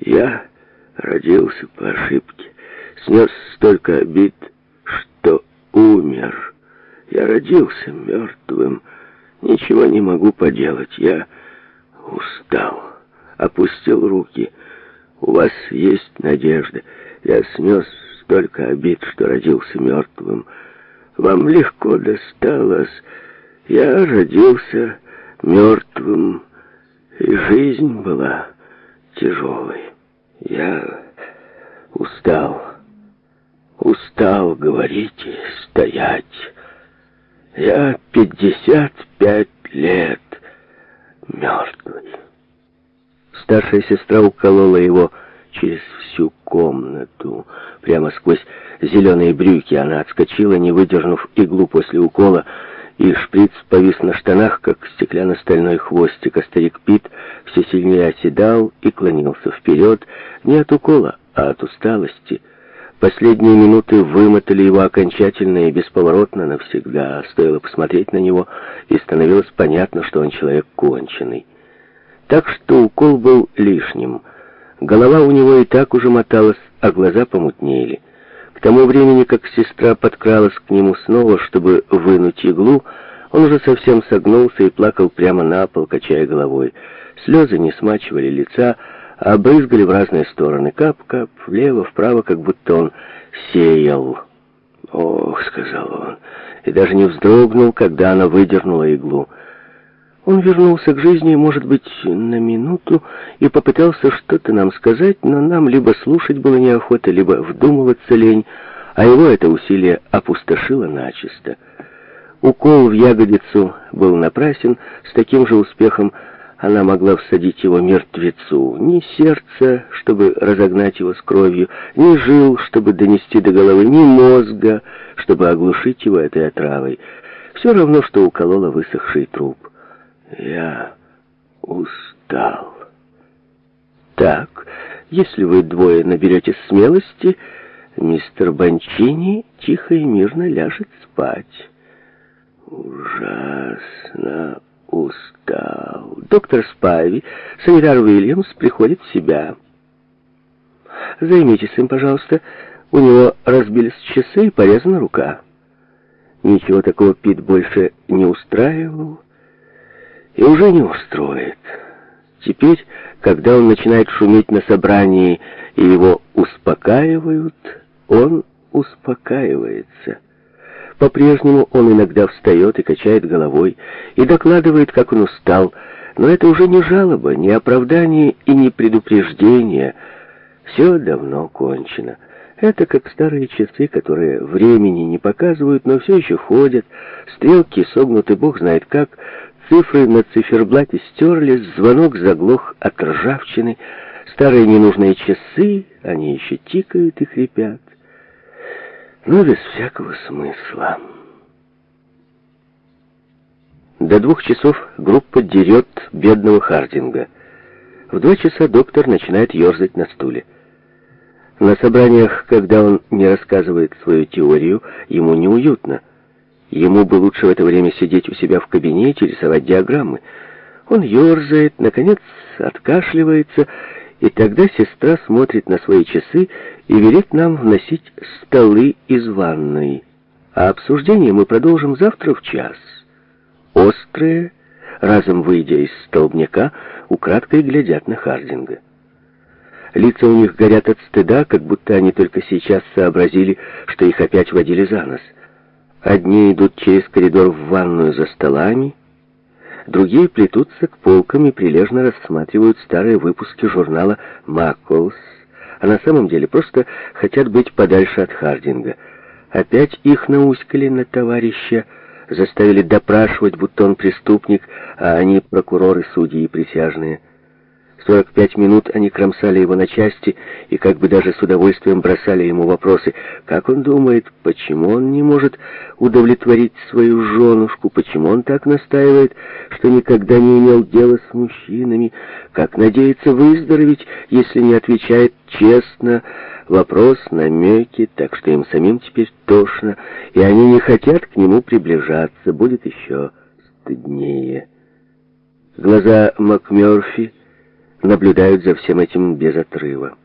Я родился по ошибке, снес столько обид, что умер. Я родился мертвым, ничего не могу поделать, я устал, опустил руки. У вас есть надежда, я снес столько обид, что родился мертвым. Вам легко досталось, я родился мертвым, и жизнь была тяжелой. Я устал. Устал говорить и стоять. Я пятьдесят пять лет мертвый. Старшая сестра уколола его через всю комнату. Прямо сквозь зеленые брюки она отскочила, не выдернув иглу после укола, и шприц повис на штанах, как стеклянно-стальной хвостик, а старик Пит все сильнее оседал и клонился вперед, не от укола, а от усталости. Последние минуты вымотали его окончательно и бесповоротно навсегда. Стоило посмотреть на него, и становилось понятно, что он человек конченый. Так что укол был лишним. Голова у него и так уже моталась, а глаза помутнели. К тому времени, как сестра подкралась к нему снова, чтобы вынуть иглу, он уже совсем согнулся и плакал прямо на пол, качая головой. Слезы не смачивали лица, а брызгали в разные стороны. Кап-кап, влево, вправо, как будто он сеял. «Ох», — сказал он, и даже не вздрогнул, когда она выдернула иглу. Он вернулся к жизни, может быть, на минуту, и попытался что-то нам сказать, но нам либо слушать было неохота, либо вдумываться лень, а его это усилие опустошило начисто. Укол в ягодицу был напрасен, с таким же успехом она могла всадить его мертвецу. Ни сердца, чтобы разогнать его с кровью, ни жил, чтобы донести до головы, ни мозга, чтобы оглушить его этой отравой. Все равно, что уколола высохший труп. Я устал. Так, если вы двое наберете смелости, мистер Бончини тихо и мирно ляжет спать. Ужасно устал. Доктор Спайви, санитар Уильямс приходит в себя. Займитесь им, пожалуйста. У него разбились часы и порезана рука. Ничего такого Пит больше не устраивал и уже не устроит. Теперь, когда он начинает шуметь на собрании и его успокаивают, он успокаивается. По-прежнему он иногда встает и качает головой, и докладывает, как он устал, но это уже не жалоба, не оправдание и не предупреждение. Все давно кончено. Это как старые часы, которые времени не показывают, но все еще ходят, стрелки согнуты бог знает как, Цифры на циферблате стерлись, звонок заглох от ржавчины. Старые ненужные часы, они еще тикают и хрипят. Но без всякого смысла. До двух часов группа дерет бедного Хардинга. В два часа доктор начинает ерзать на стуле. На собраниях, когда он не рассказывает свою теорию, ему неуютно. Ему бы лучше в это время сидеть у себя в кабинете, рисовать диаграммы. Он ерзает, наконец откашливается, и тогда сестра смотрит на свои часы и велит нам вносить столы из ванной. А обсуждение мы продолжим завтра в час. Острые, разом выйдя из столбняка, украдкой глядят на Хардинга. Лица у них горят от стыда, как будто они только сейчас сообразили, что их опять водили за нос — Одни идут через коридор в ванную за столами, другие плетутся к полкам и прилежно рассматривают старые выпуски журнала «Макклс», а на самом деле просто хотят быть подальше от Хардинга. Опять их науськали на товарища, заставили допрашивать, будто он преступник, а они прокуроры, судьи и присяжные – 45 минут они кромсали его на части и как бы даже с удовольствием бросали ему вопросы, как он думает, почему он не может удовлетворить свою женушку, почему он так настаивает, что никогда не имел дела с мужчинами, как надеется выздороветь, если не отвечает честно, вопрос, намеки, так что им самим теперь тошно, и они не хотят к нему приближаться, будет еще стыднее. Глаза МакМёрфи наблюдают за всем этим без отрыва.